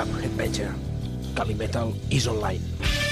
cap Headbanger. Cali Metal is online.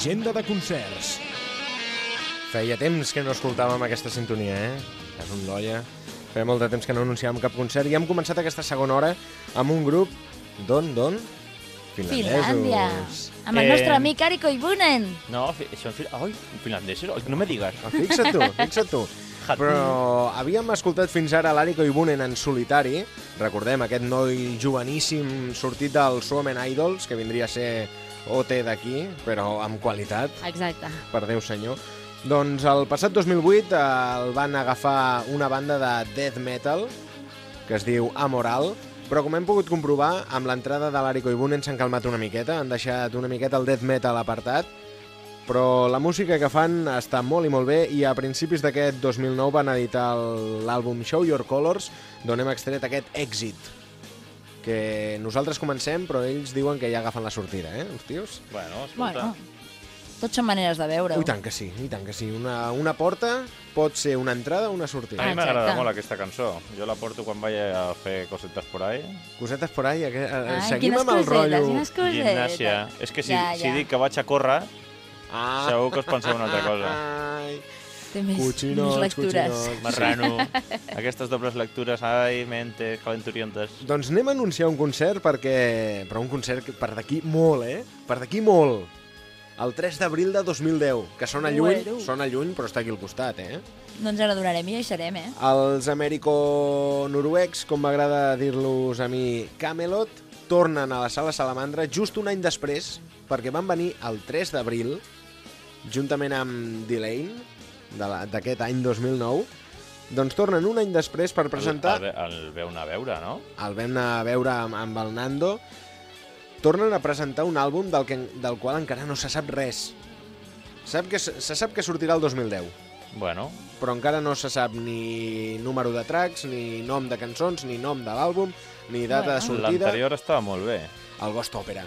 L'agenda de concerts. Feia temps que no escoltàvem aquesta sintonia, eh? És un doia. Feia molt de temps que no anunciàvem cap concert i hem començat aquesta segona hora amb un grup d'on, d'on? Finlàndia. Amb el Eh, nostre amic Ari Koivunen. No, fi- són fil... Ai, finlandesos? No me digues. Ah, Fixa't tu, fixa't tu. Però havíem escoltat fins ara l'Ari Koivunen en solitari. Recordem aquest noi joveníssim sortit del Suomen Idols, que vindria a ser OT d'aquí, però amb qualitat. Exacte. per Déu senyor. Doncs el passat 2008 eh, el van agafar una banda de death metal que es diu Amoral, però com hem pogut comprovar, amb l'entrada de l'Ari Koivunen s'han calmat una miqueta, han deixat una miqueta el death metal apartat, però la música que fan està molt i molt bé i a principis d'aquest 2009 van editar l'àlbum Show Your Colors, d'on hem extret aquest èxit que nosaltres comencem, però ells diuen que ja agafen la sortida, eh, els tios? Bueno, escolta. Bueno, tot són maneres de veure-ho. I tant que sí, i tant que sí. Una, una porta pot ser una entrada o una A sortida. mi m'agrada molt aquesta cançó. Jo la porto quan vaig a fer cosetes por ahí. Cosetes por ahí, que, eh, Ai, seguim amb el rotllo... Quines cosetes. Gimnàsia. És que si, Ja, si ja. dic que vaig a córrer, Ah. segur que us penseu una altra cosa. Ai, Té més, Cochinots, més lectures. cochinots. Marrano. Aquestes dobles lectures, ai, mentes calenturientes. Doncs anem a anunciar un concert perquè... Però un concert per d'aquí molt, eh? Per d'aquí molt. El 3 d'abril de 2010, que sona lluny, sona lluny, però està aquí al costat, eh? No ens n'adonarem i ja hi serem, eh? Els americo-noruecs, com m'agrada dir-los a mi, Camelot, tornen a la sala Salamandra just un any després, perquè van venir el 3 d'abril, juntament amb Delane, de la- d'aquest any 2009, doncs tornen un any després per presentar... El, el, el veu anar a veure, no? El vam anar a veure amb, amb el Nando. Tornen a presentar un àlbum del, que, del qual encara no se sap res. Sap que, se sap que sortirà el 2010, Bueno, però encara no se sap ni número de tracks, ni nom de cançons, ni nom de l'àlbum, ni data de sortida. l'anterior estava molt bé. El Ghost Opera.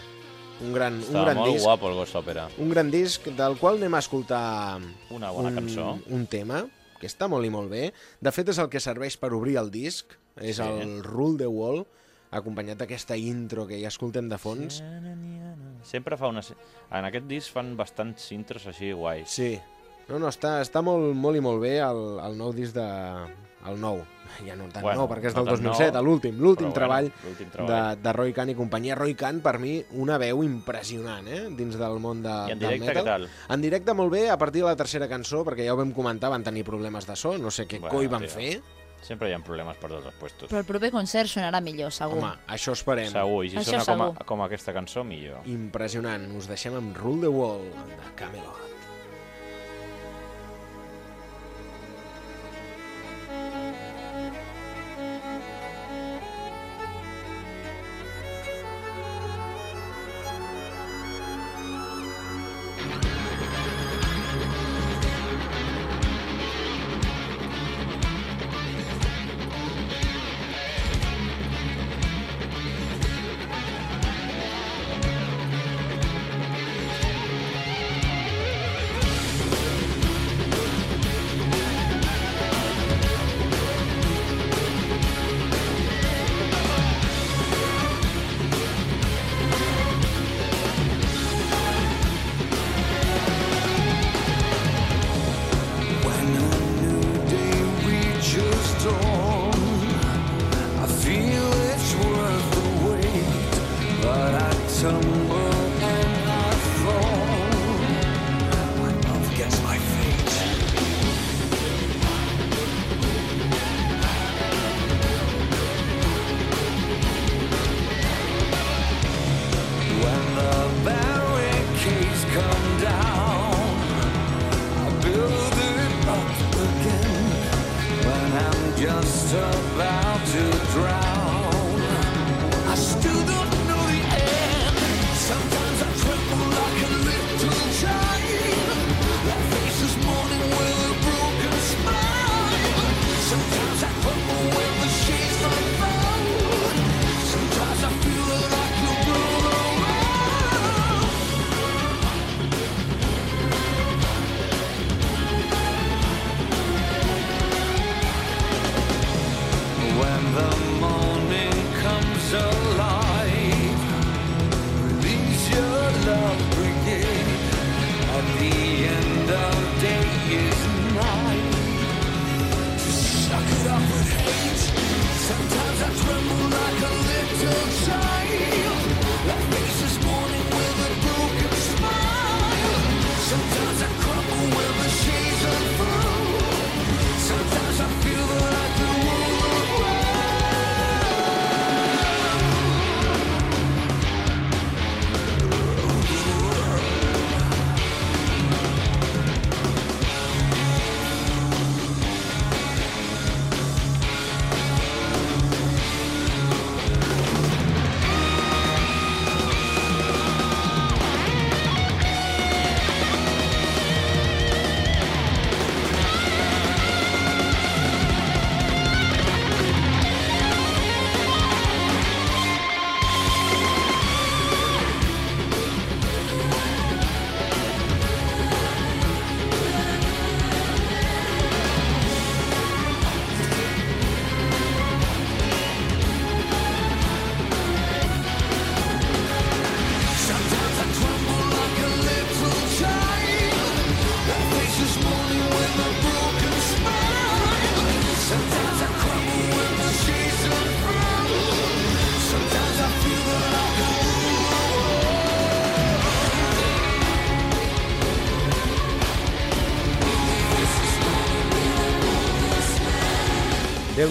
Un gran, un gran molt disc. guapo el Ghost Opera. Un gran disc del qual anem a escoltar Una bona un, cançó. un tema que està molt i molt bé. De fet, és el que serveix per obrir el disc. És Sí. el Rule the Wall, acompanyat d'aquesta intro que ja escoltem de fons. Sempre fa una... En aquest disc fan bastants intros així guais. Sí. No, no, està, està molt, molt i molt bé el, el nou disc de... El nou. Ja no tan Bueno, nou, perquè és del tan 2007, nou, l'últim, l'últim treball, bueno, l'últim de, treball. de Roy Khan i companyia. Roy Khan, per mi, una veu impressionant, eh? Dins del món de, I en del directe metal. què tal? En directe molt bé, a partir de la tercera cançó, perquè ja ho vam comentar, van tenir problemes de so, no sé què Bueno, coi van tio. fer. Sempre hi ha problemes per tots els puestos. Però el proper concert sonarà millor, segur. Home, això esperem. Segur, i si Això sona com, a, com aquesta cançó, millor. Impressionant. Us deixem amb Rule the Wall, de Camelot. Just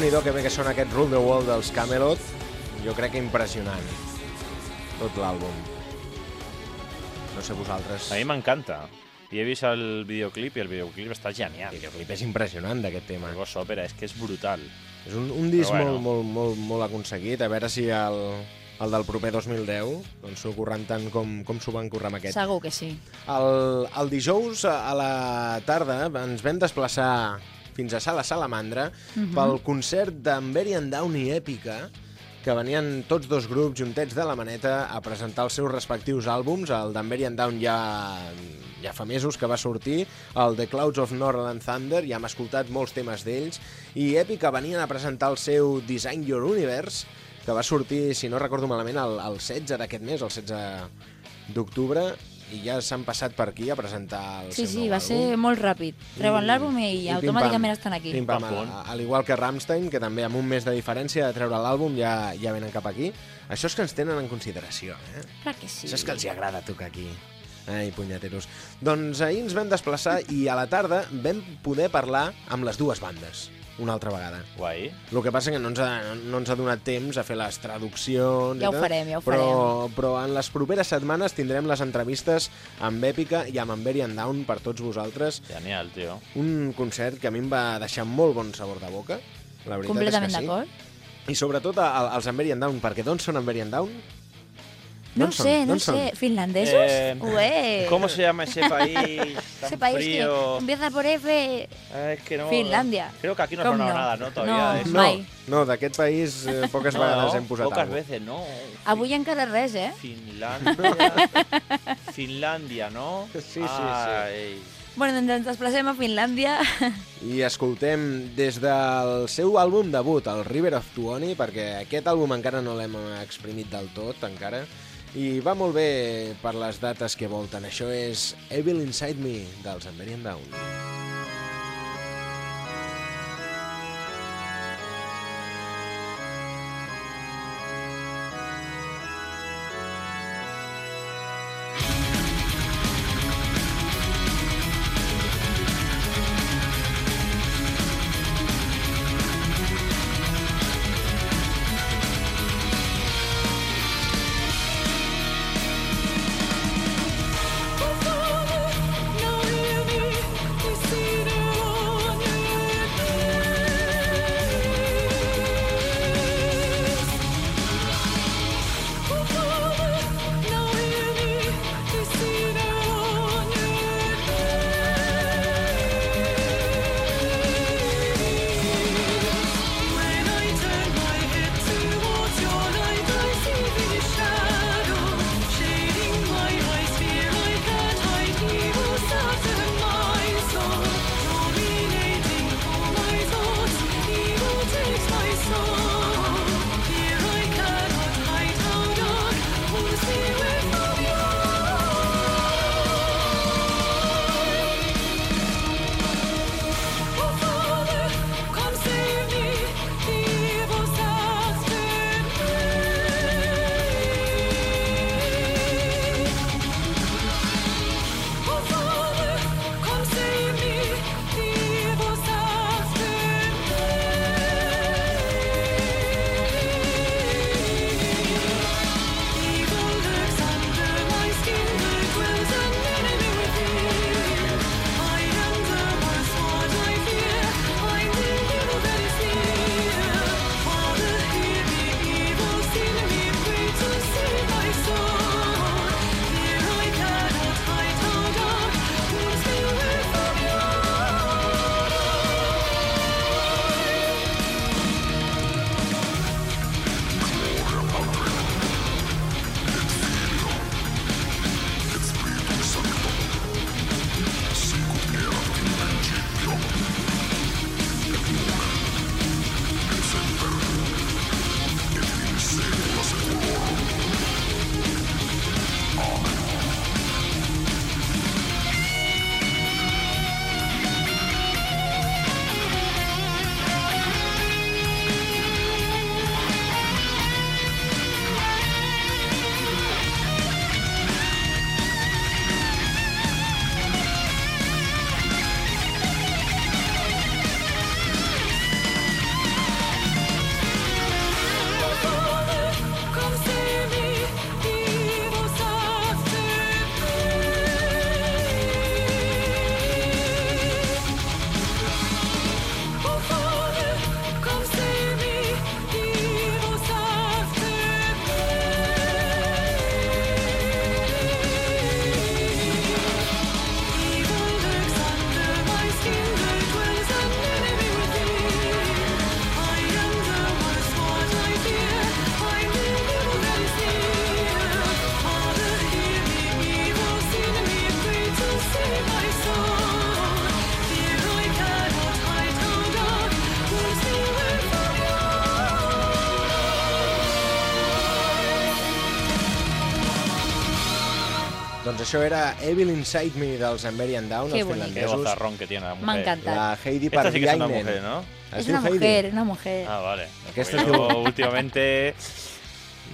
Déu-n'hi-do que bé que sona aquest Rule the World dels Camelot. Jo crec que impressionant. Tot l'àlbum. No sé vosaltres. A mi m'encanta. I he vist el videoclip i el videoclip està genial. El videoclip és impressionant d'aquest tema. El Ghost Opera és que és brutal. És un, un disc Però molt, molt, molt, molt aconseguit. A veure si el, el del proper 2010 doncs s'ho tant com, com s'ho van currar amb aquest. Segur que sí. El, el dijous a la tarda ens vam desplaçar fins a Sala Salamandra pel concert Very Down i Èpica que venien tots dos grups juntets de la maneta a presentar els seus respectius àlbums. El Very Down ja, ja fa mesos que va sortir, el The Clouds of Northern Thunder, ja hem escoltat molts temes d'ells, i Èpica venien a presentar el seu Design Your Universe, que va sortir, si no recordo malament, el, el 16 d'aquest mes, el 16 d'octubre, i ja s'han passat per aquí a presentar el Sí, seu sí, nou va àlbum. ser molt ràpid. Treuen l'àlbum i, i automàticament estan aquí. Pim-pam, Pam, pum. a- al igual que Rammstein, que també amb un mes de diferència de treure l'àlbum ja, ja venen cap aquí. Això és que ens tenen en consideració, eh? Clar que sí. Això és que els hi agrada tocar aquí. Ai, punyeteros. Doncs ahir ens vam desplaçar i a la tarda vam poder parlar amb les dues bandes, una altra vegada. Guai. El que passa que no ens ha, no ens ha donat temps a fer les traduccions... Ja i ho tot, farem, ja ho però, Però en les properes setmanes tindrem les entrevistes amb Èpica i amb Very and Down per tots vosaltres. Genial, tio. Un concert que a mi em va deixar molt bon sabor de boca. La veritat Completament és que sí. d'acord. I sobretot als and Down, perquè d'on són and Down? No sé, no sé. ¿Finlandesos? Eh, Ué. ¿Cómo se llama ese país tan Ese país frío? que empieza por F. Ah, es que no... Finlandia. Creo que aquí no ha ¿Cómo sonado no? nada, ¿no? Todavía No. de eso. No, Mai. no d'aquest país eh, poques vegades hem posat pocas alguna veces, no. Avui encara res, eh? Finlandia. Finlandia, ¿no? Sí, sí, sí. Ai. Bueno, doncs ens desplacem a Finlàndia. I escoltem des del seu àlbum debut, el River of Tuoni, perquè aquest àlbum encara no l'hem exprimit del tot, encara, i va molt bé per les dates que volten. Això és Evil Inside Me, dels Emberian Down. No, Doncs això era Evil Inside Me dels Emberian Down, Que els bonic. Qué finlandesos. bozarrón que tiene la mujer. M'ha encantat. La Heidi Esta sí que es una mujer, ¿no? Es És una Heidi. mujer, una mujer. Ah, vale. Aquesta es yo diu- últimamente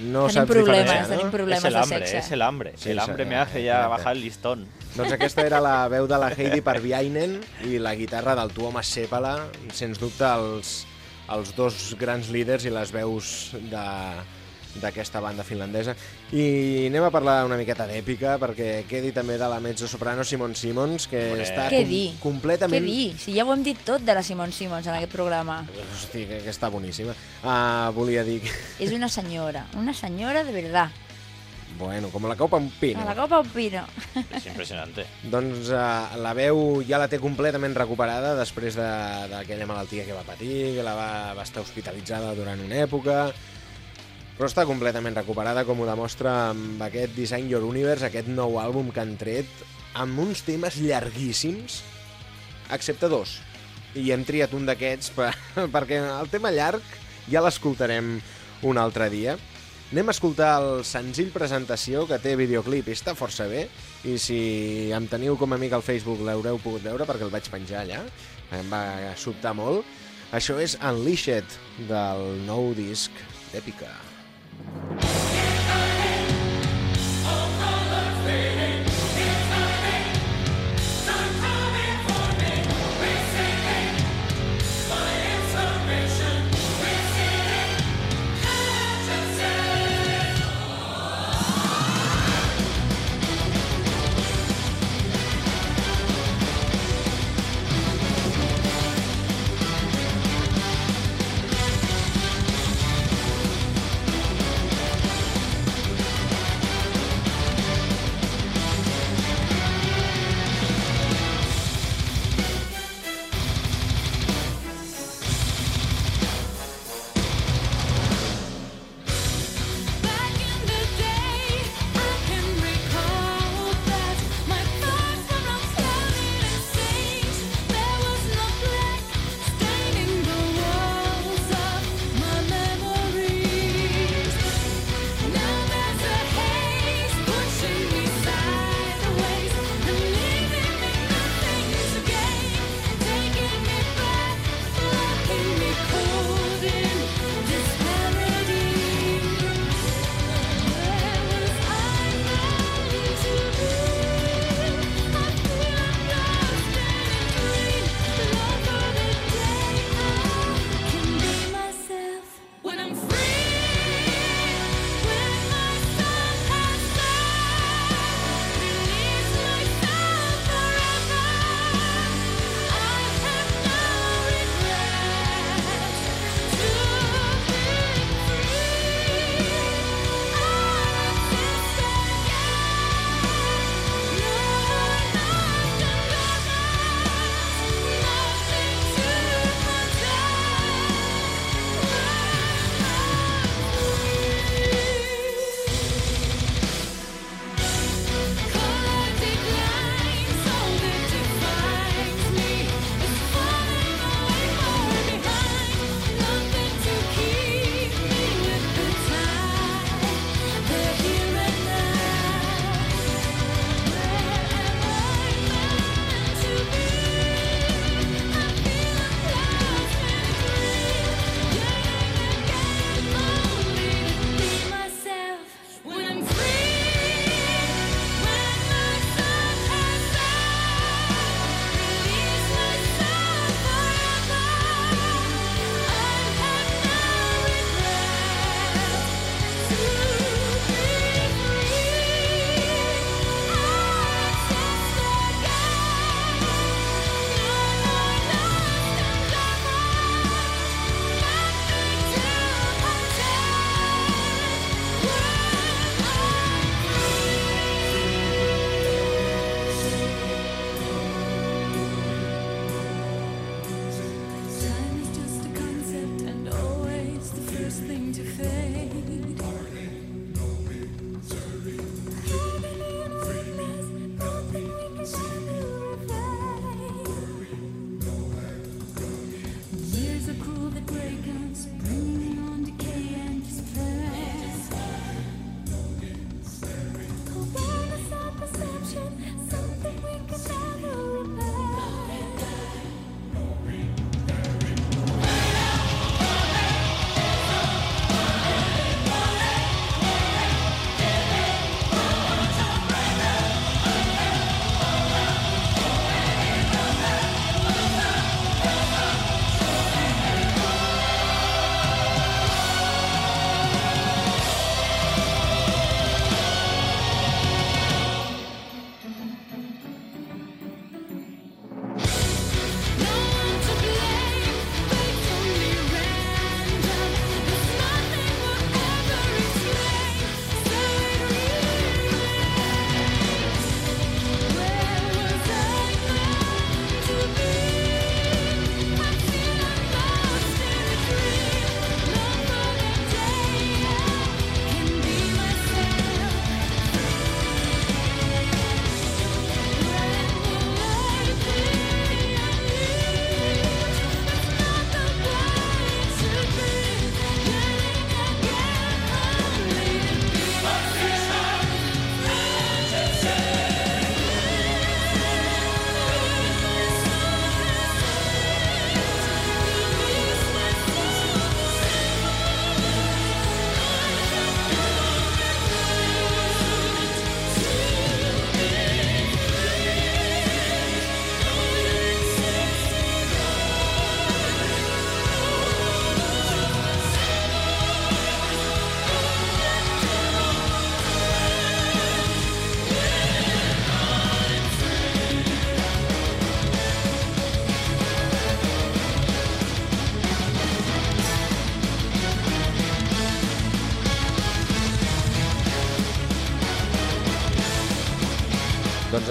No Tenim saps problemes, diferenciar, tenim no? problemes es el de hambre, sexe. es el hambre. Sí, el sí, hambre me eh, hace ya exacte. bajar el listón. Doncs aquesta era la veu de la Heidi Parviainen i la guitarra del Tuomas Sepala, sens dubte els, els dos grans líders i les veus de d'aquesta banda finlandesa. I anem a parlar una miqueta d'èpica, perquè quedi també de la mezzo-soprano Simon Simons, que Hombre. està Què com- dir? Què completament... dir? Si ja ho hem dit tot de la Simon Simons en aquest programa. Hosti, que, que està boníssima. Uh, volia dir És una senyora, una senyora de verdad. bueno, com la copa un pino. La copa un pino. Es impresionante. Doncs uh, la veu ja la té completament recuperada després de- d'aquella malaltia que va patir, que la va, va estar hospitalitzada durant una època, però està completament recuperada, com ho demostra amb aquest Design Your Universe, aquest nou àlbum que han tret, amb uns temes llarguíssims, excepte dos. I hem triat un d'aquests per, perquè el tema llarg ja l'escoltarem un altre dia. Anem a escoltar el senzill presentació que té videoclip i està força bé i si em teniu com a amic al Facebook l'haureu pogut veure perquè el vaig penjar allà em va sobtar molt això és Unleashed del nou disc d'Èpica you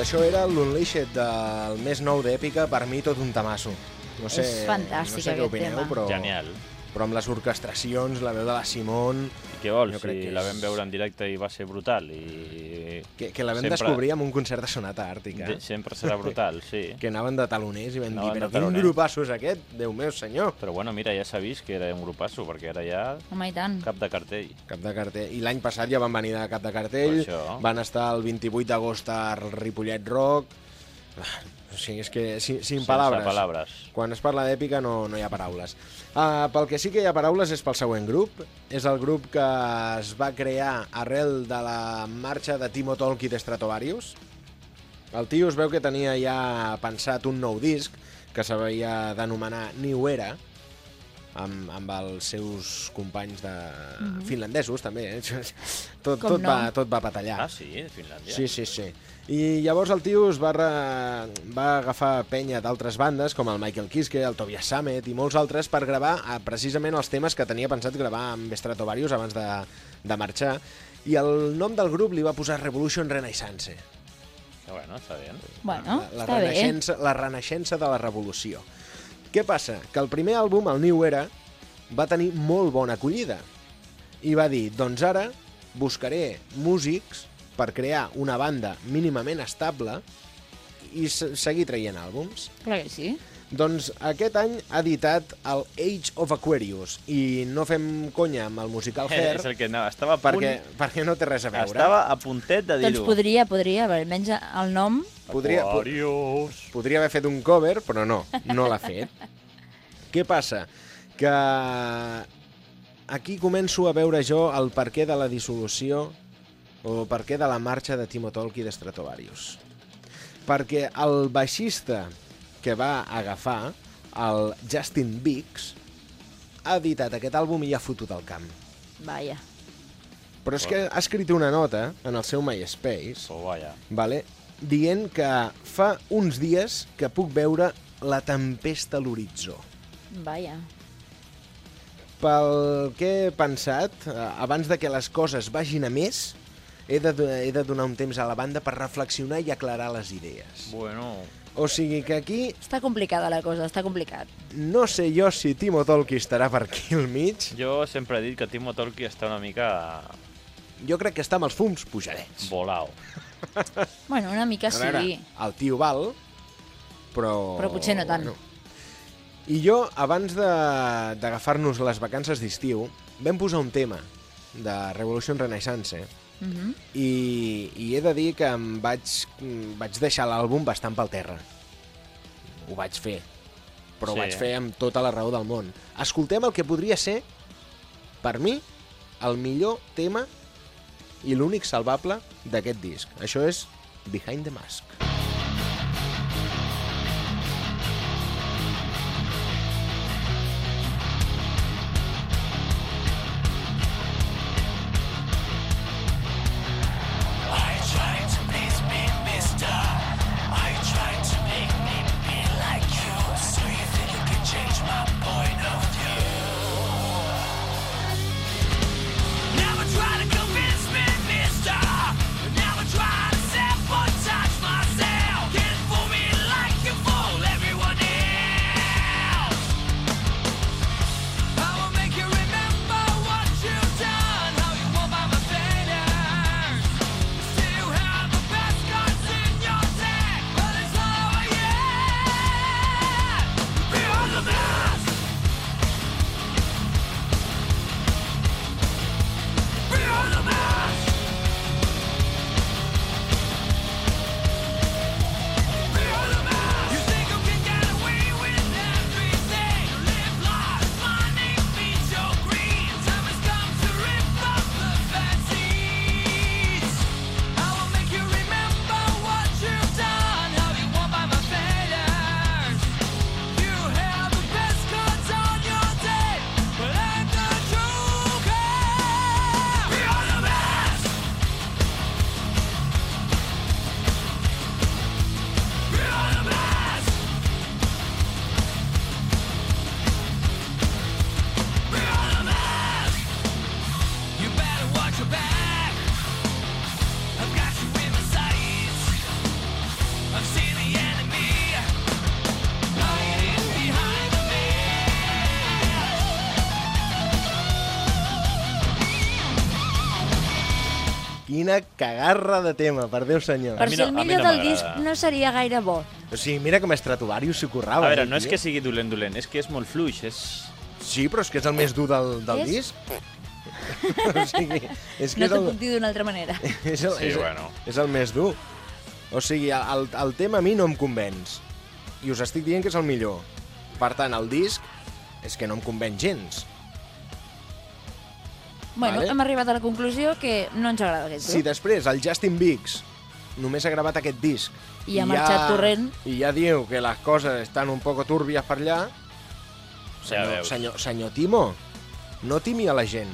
això era l'Unleashed del més nou d'Èpica, per mi tot un tamasso. No sé, És fantàstic, no sé què aquest opineu, tema. però, Genial. però amb les orquestracions, la veu de la Simon, I què vols? Jo crec Si que la és- vam veure en directe i va ser brutal. I... que, que la vam Sempre- descobrir amb un concert de Sonata Àrtica, De, sempre serà brutal, sí. que anaven de taloners i vam Anaven dir, però quin taloners." grupasso és aquest? Déu meu senyor! Però bueno, mira, ja s'ha vist que era un grupasso, perquè era ja Home, i tant. cap de cartell. Cap de cartell. I l'any passat ja van venir de cap de cartell, Per això. van estar el 28 d'agost al Ripollet Rock... O sigui, és que sin, sin Sense paraules. paraules. Quan es parla d'èpica no, no hi ha paraules. Uh, pel que sí que hi ha paraules és pel següent grup. És el grup que es va crear arrel de la marxa de Timo Tolki d'Stratovarius. El tio es veu que tenia ja pensat un nou disc que s'havia d'anomenar New Era, amb, amb els seus companys de... finlandesos, també. Eh? Tot, Com tot, no? va, tot va patallar. Ah, sí? Finlàndia? Sí, sí, sí. I llavors el tio es va, re... va agafar penya d'altres bandes, com el Michael Kiske, el Tobias Sammet i molts altres, per gravar eh, precisament els temes que tenia pensat gravar amb Stratovarius abans de, de marxar. I el nom del grup li va posar Revolution Renaissance. Que bueno, està bé. Bueno, la, la, està bé. renaixença, la renaixença de la revolució. Què passa? Que el primer àlbum, el New Era, va tenir molt bona acollida. I va dir, doncs ara buscaré músics per crear una banda mínimament estable i se- seguir traient àlbums. Clar que sí. Doncs aquest any ha editat el Age of Aquarius i no fem conya amb el musical Hair És el que anava. Estava a punt... perquè, perquè no té res a veure. Estava a puntet de Doncs dir-ho. podria, podria, però almenys el nom... Podria, po- Aquarius. Podria haver fet un cover, però no, no l'ha fet. Què passa? Que aquí començo a veure jo el perquè de la dissolució o el perquè de la marxa de Timo Tolki d'Stratovarius. Perquè el baixista que va agafar, el Justin Biggs, ha editat aquest àlbum i ha fotut al camp. Vaja. Però és que ha escrit una nota en el seu MySpace Oh, vaja. vale? dient que fa uns dies que puc veure la tempesta a l'horitzó. Vaja. Pel que he pensat, eh, abans de que les coses vagin a més, he de, he de donar un temps a la banda per reflexionar i aclarar les idees. Bueno, O sigui que aquí Està complicada la cosa, està complicat. no sé jo si Timo Tolki estarà per aquí al mig. jo sempre he dit que Timo Tolki està una mica Jo crec que està amb els fums pujadets. volao. Bueno, una mica A veure, sí. el tio val, però... Però potser no tant. I jo, abans de- d'agafar-nos les vacances d'estiu, vam posar un tema de Revolution Renaissance Uh -huh. i, i he de dir que em vaig, vaig deixar l'àlbum bastant pel terra. Ho vaig fer, però Sí. ho vaig fer amb tota la raó del món. Escoltem el que podria ser, per mi, el millor tema i l'únic salvable d'aquest disc. Això és Behind the Mask. Quina cagarra de tema, per Déu senyor. Per si el a mi millor no del disc no seria gaire bo. O sigui, mira com Stratovarius s'ho A currava. veure, eh, no és que sigui dolent, dolent, és que és molt fluix, és... Sí, però és que és el més dur del, del És? disc. o sigui, és que No t'ho el, puc dir d'una altra manera. és el, Sí, és, bueno. és el més dur. O sigui, el, el tema a mi no em convenç. I us estic dient que és el millor. Per tant, el disc és que no em convenç gens. Bueno, Vale. hem arribat a la conclusió que no ens agrada aquest Si grup. després el Justin Biggs només ha gravat aquest disc I ha marxat corrent. i ja diu que les coses estan un poco turbies per allà, Ja senyor, veus. senyor, senyor Timo, no timi a la gent.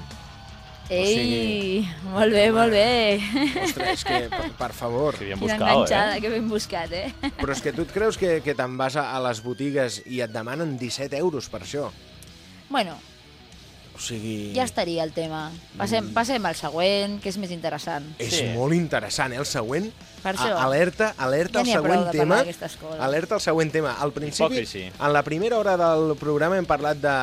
Ei, sigui- molt bé, molt bé. Ostres, és que, per, per favor. Que buscado, enganxada, eh? que ben buscat, eh? Però és que tu et creus que, que te'n vas a, a les botigues i et demanen 17 euros per això? Bueno, O sigui... ja estaria el tema. Passem, passem al següent, que és més interessant. És Sí. molt interessant, eh, el següent. Per això. A- Alerta, alerta Ja següent tema. Alerta el següent tema. Al principi, Hipòcrisi. en la primera hora del programa hem parlat de,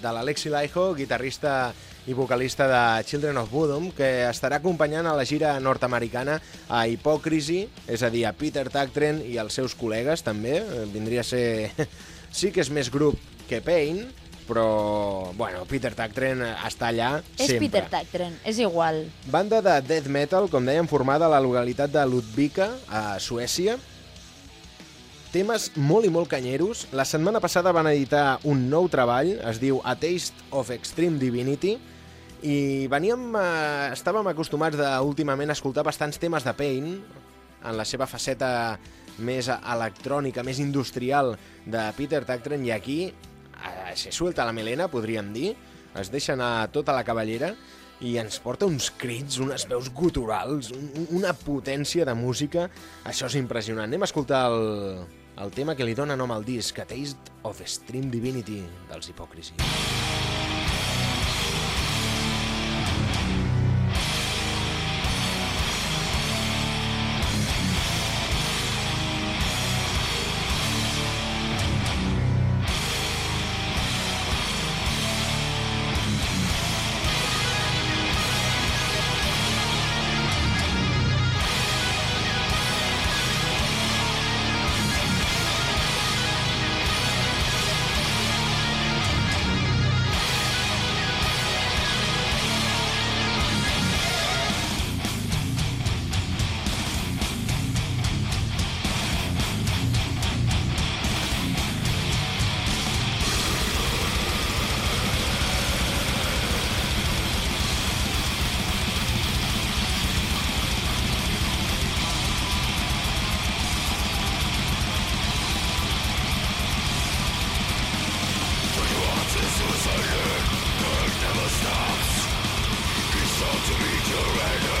de l'Alexi Laiho, guitarrista i vocalista de Children of Bodom, que estarà acompanyant a la gira nord-americana a Hipòcrisi, és a dir, a Peter Tactren i els seus col·legues, també. Eh, Vindria a ser... sí que és més grup que Pain, però, bueno, Peter Tactren està allà És sempre. Peter Tactren, és igual. Banda de death metal, com dèiem, formada a la localitat de Ludvika, a Suècia. Temes molt i molt canyeros. La setmana passada van editar un nou treball, es diu A Taste of Extreme Divinity, i veníem, eh, estàvem acostumats de, últimament a escoltar bastants temes de Pain, en la seva faceta més electrònica, més industrial de Peter Tactren, i aquí se suelta la melena, podríem dir, es deixa anar tota la cavallera i ens porta uns crits, unes veus guturals, un, una potència de música. Això és impressionant. Anem a escoltar el, el tema que li dona nom al disc, A Taste of Extreme Divinity, dels Hipòcrisi. surrender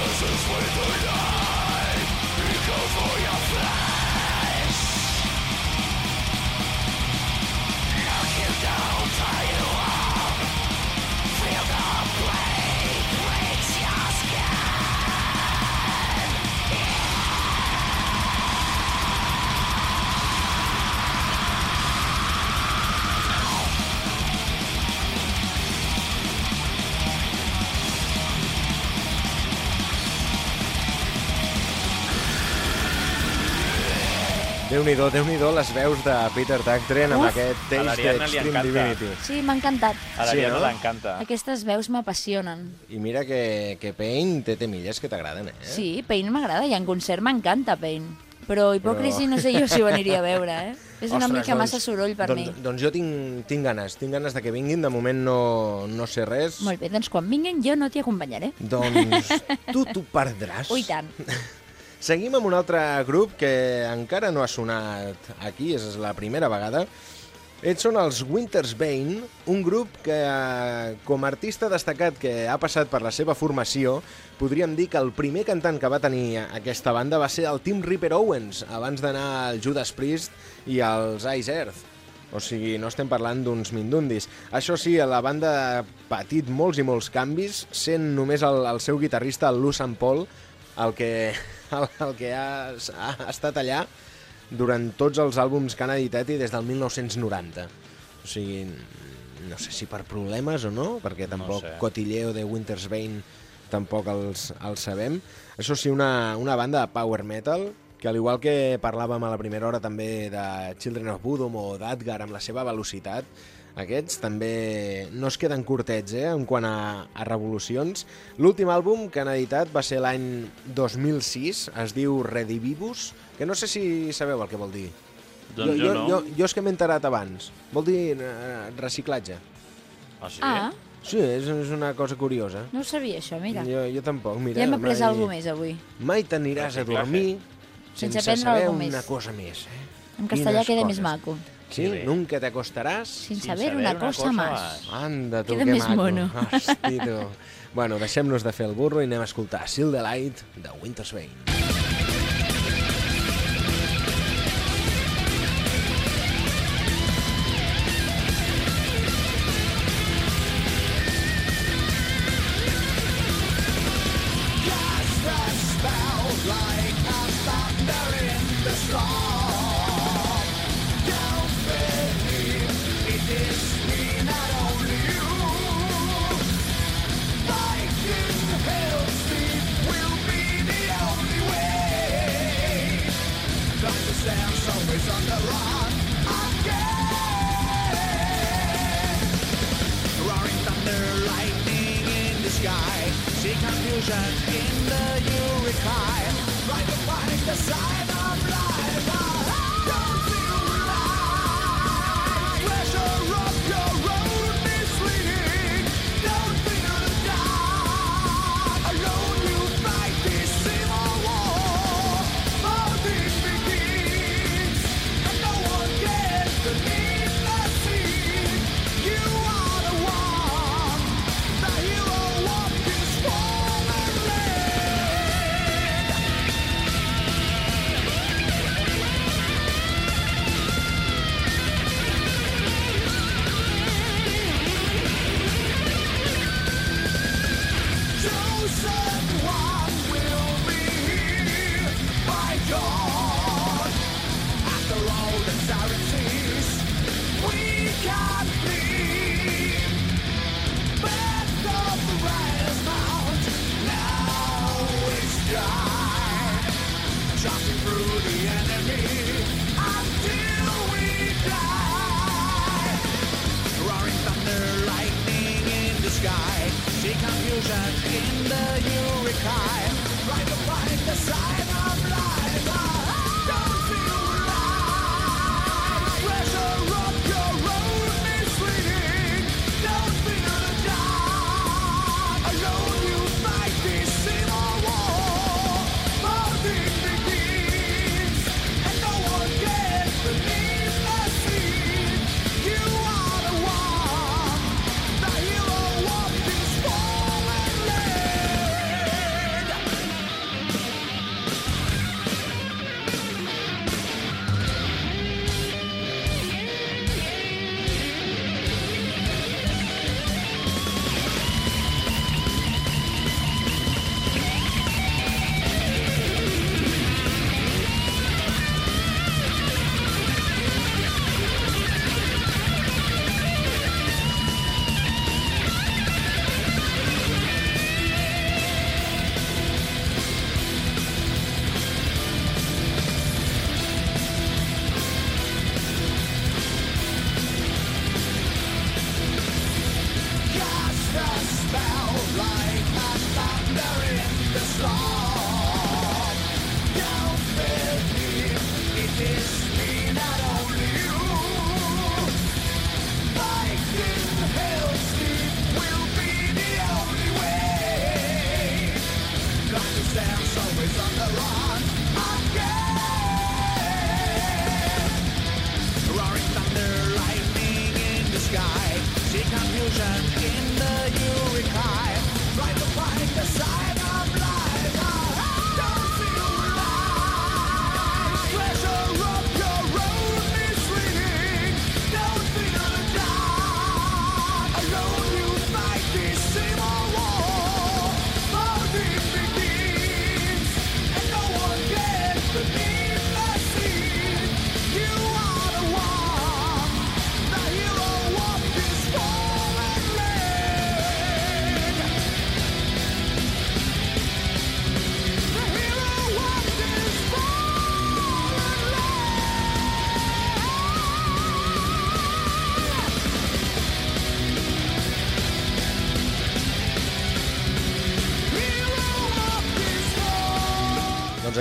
This is where Déu-n'hi-do, déu nhi déu les veus de Peter Tactren amb aquest Taste d'Extreme encanta. Divinity. Sí, m'ha encantat. A Sí, l'Ariadna no? l'encanta. Aquestes veus m'apassionen. I mira que, que Pain té temilles que t'agraden, eh? Sí, Pain m'agrada i en concert m'encanta Pain. Però Hipocrisy no sé jo si ho aniria a veure, eh? És una Ostres, mica massa soroll per doncs, mi. Doncs jo tinc, tinc ganes, tinc ganes de que vinguin, de moment no, no sé res. Molt bé, doncs quan vinguin jo no t'hi acompanyaré. Doncs tu t'ho perdràs. Ui, tant. Seguim amb un altre grup que encara no ha sonat aquí, és la primera vegada. Ells són els Winter's Bane, un grup que, eh, com a artista destacat que ha passat per la seva formació, podríem dir que el primer cantant que va tenir aquesta banda va ser el Tim Ripper Owens, abans d'anar al Judas Priest i als Ice Earth. O sigui, no estem parlant d'uns mindundis. Això sí, la banda ha patit molts i molts canvis, sent només el, el seu guitarrista, el Lou. Paul, el que, el, el que ha, ha estat allà durant tots els àlbums que han editat i des del 1990. O sigui, no sé si per problemes o no, perquè tampoc sé. Cotilleo de Winter's Bane tampoc els, els sabem. Això sí, una, una banda de power metal, que al igual que parlàvem a la primera hora també de Children of Bodom o d'Adgar amb la seva velocitat, aquests també no es queden curtets eh, en quant a, a revolucions. L'últim àlbum que han editat va ser l'any 2006, es diu Redivivus, que no sé si sabeu el que vol dir. Doncs jo, no. jo, jo és que m'he enterat abans. Vol dir eh, reciclatge. Ah, sí? Ah, Sí, és, és una cosa curiosa. no ho sabia això, mira. Jo, jo tampoc, mira. Ja hem après mai- alguna més avui. Mai t'aniràs a dormir Sense sense, saber més. una cosa més. Eh? En castellà Quines queda més coses. maco. Sí, bé. nunca te acostaràs Sin Sin saber saber una una cosa cosa más. más. Anda, tu, Queda que més maco. mono. Hosti, tu. Bueno, deixem-nos de fer el burro i anem a escoltar Seal the Light de Winter's Bane.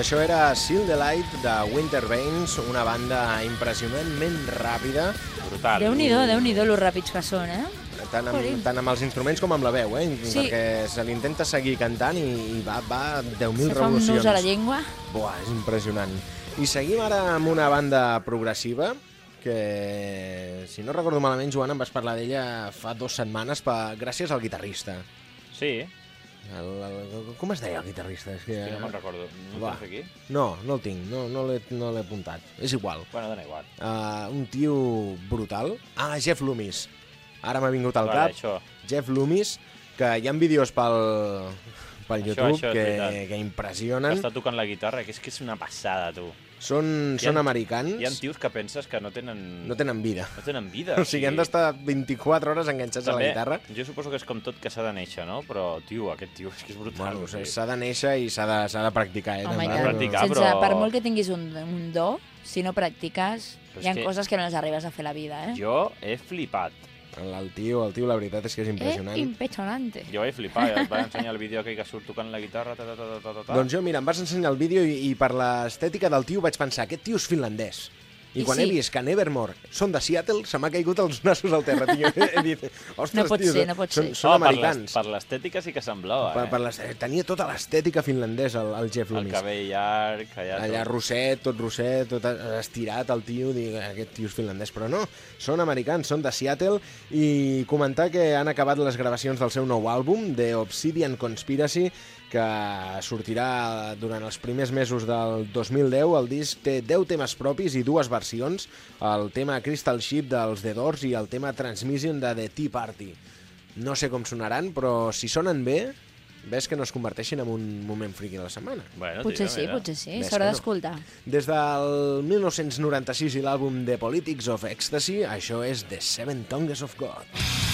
Això era Seal the Light de Winter Veins, una banda impressionantment ràpida, Brutal. Déu-n'hi-do, Déu-n'hi-do, lo ràpids que són, eh? tant amb, tant amb els instruments com amb la veu, eh? Sí. perquè se l'intenta seguir cantant i, i va, va a 10.000 Se fa un revolucions. nus a la llengua. Buah, és impressionant. I seguim ara amb una banda progressiva que, si no recordo malament, Joan, em vas parlar d'ella fa dues setmanes per, gràcies al guitarrista. Sí, El, el, com es deia el guitarrista? És que... que no me'n recordo. No Va. aquí? No, no el tinc, no, no l'he no apuntat. És igual. Bueno, dona igual. Uh, un tio brutal. Ah, Jeff Loomis. Ara m'ha vingut al Vale, cap. això. Jeff Loomis, que hi ha vídeos pel, pel Això, YouTube això és que Que impressionen. està tocant la guitarra, que és que és una passada, tu. Són, són ha- americans, Hi ha tios que penses que no tenen... no tenen vida. no tenen vida. O sigui, han d'estar 24 hores enganxats a la També, guitarra. Jo suposo que és com tot que s'ha de néixer, no? Però, tio, aquest tio és que és brutal. Bueno, o sigui. s'ha de néixer i s'ha de, s'ha de practicar, eh? Home, també. i tant. practicar, Sense, però- Per molt que tinguis un, un do, si no practiques, Però hi ha que- coses que no les arribes a fer la vida, eh? Jo he flipat. El, el tio, el tio, la veritat és que és Eh, impressionant. impressionante. Jo vaig flipar, ja et vaig ensenyar el vídeo aquell que surt tocant la guitarra, ta, ta, ta, ta, ta, ta. Doncs jo, mira, em vas ensenyar el vídeo i, i per l'estètica del tio vaig pensar, aquest tio és finlandès. I, quan sí. he vist que Nevermore són de Seattle, se m'ha caigut els nassos al terra, tio. He dit, ostres, No pot tio, ser, no pot són, ser. són Oh, per americans. Per l'estètica sí que semblava, Per, eh? per les, tenia tota l'estètica finlandesa, el, el Jeff El Loomis. cabell llarg, allà... Allà tot. rosset, tot rosset, tot estirat, el tio, dic, aquest tio és finlandès, però no, són americans, són de Seattle, i comentar que han acabat les gravacions del seu nou àlbum, The Obsidian Conspiracy, que sortirà durant els primers mesos del 2010. El disc té 10 temes propis i dues versions, el tema Crystal Ship dels The Doors i el tema Transmission de The Tea Party. No sé com sonaran, però si sonen bé, ves que no es converteixin en un moment friqui de la setmana. Bueno, Potser tio, sí, potser sí, s'haurà que no. d'escoltar. Des del 1996 i l'àlbum The Politics of Ecstasy, això és The Seven Tongues of God.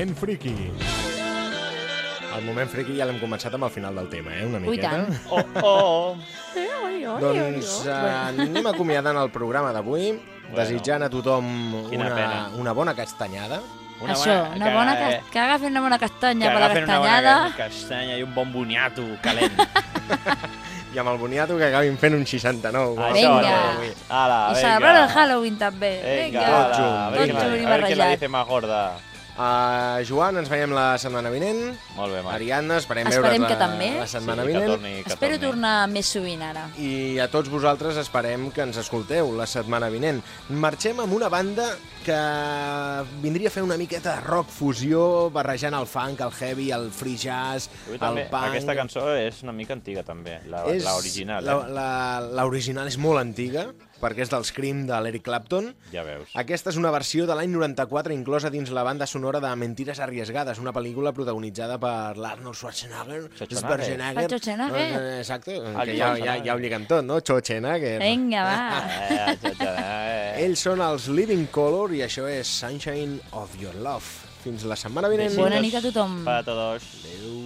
Moment friki. El moment friki ja l'hem començat amb el final del tema, eh? Una Ui, miqueta. tant. Oh, oh! Doncs uh, anem acomiadant el programa d'avui, desitjant a tothom Quina una, pena. una bona castanyada. Una Això, una bona que, cas- que agafin una bona que castanya per la agafin una bona castanyada. ca- castanya i un bon boniato calent. I amb el boniato que acabin fent un 69. com el Vinga. que. Ala, I venga. celebrar el Halloween també. Venga, Vinga. ala, junt, tot junt i a ver quién la barrejat. dice más gorda. Uh, Joan, ens veiem la setmana vinent. Molt bé, Marc. Ariadna, esperem, Esperem veure's que la, també. la setmana sí, que vinent. torni, que Espero torni. tornar més sovint ara. I a tots vosaltres esperem que ens escolteu la setmana vinent. Marxem amb una banda que vindria a fer una miqueta de rock fusió, barrejant el funk, el heavy, el free jazz, Ui, el també, punk... Aquesta cançó és una mica antiga, també, la, És- la original. la- Eh? la- L'original és molt antiga, perquè és del Scream de l'Eric Clapton. Ja veus. Aquesta és una versió de l'any 94 inclosa dins la banda sonora de Mentires arriesgades, una pel·lícula protagonitzada per l'Arnold Schwarzenegger. Schwarzenegger. Per Schwarzenegger. Eh, Exacte, El que ja, ja, ja ho lliguem tot, no? Schwarzenegger. Vinga, va. Eh, eh. Ells són els Living Color i això és Sunshine of Your Love. Fins la setmana vinent. Bona nit a tothom. Para todos. Adéu.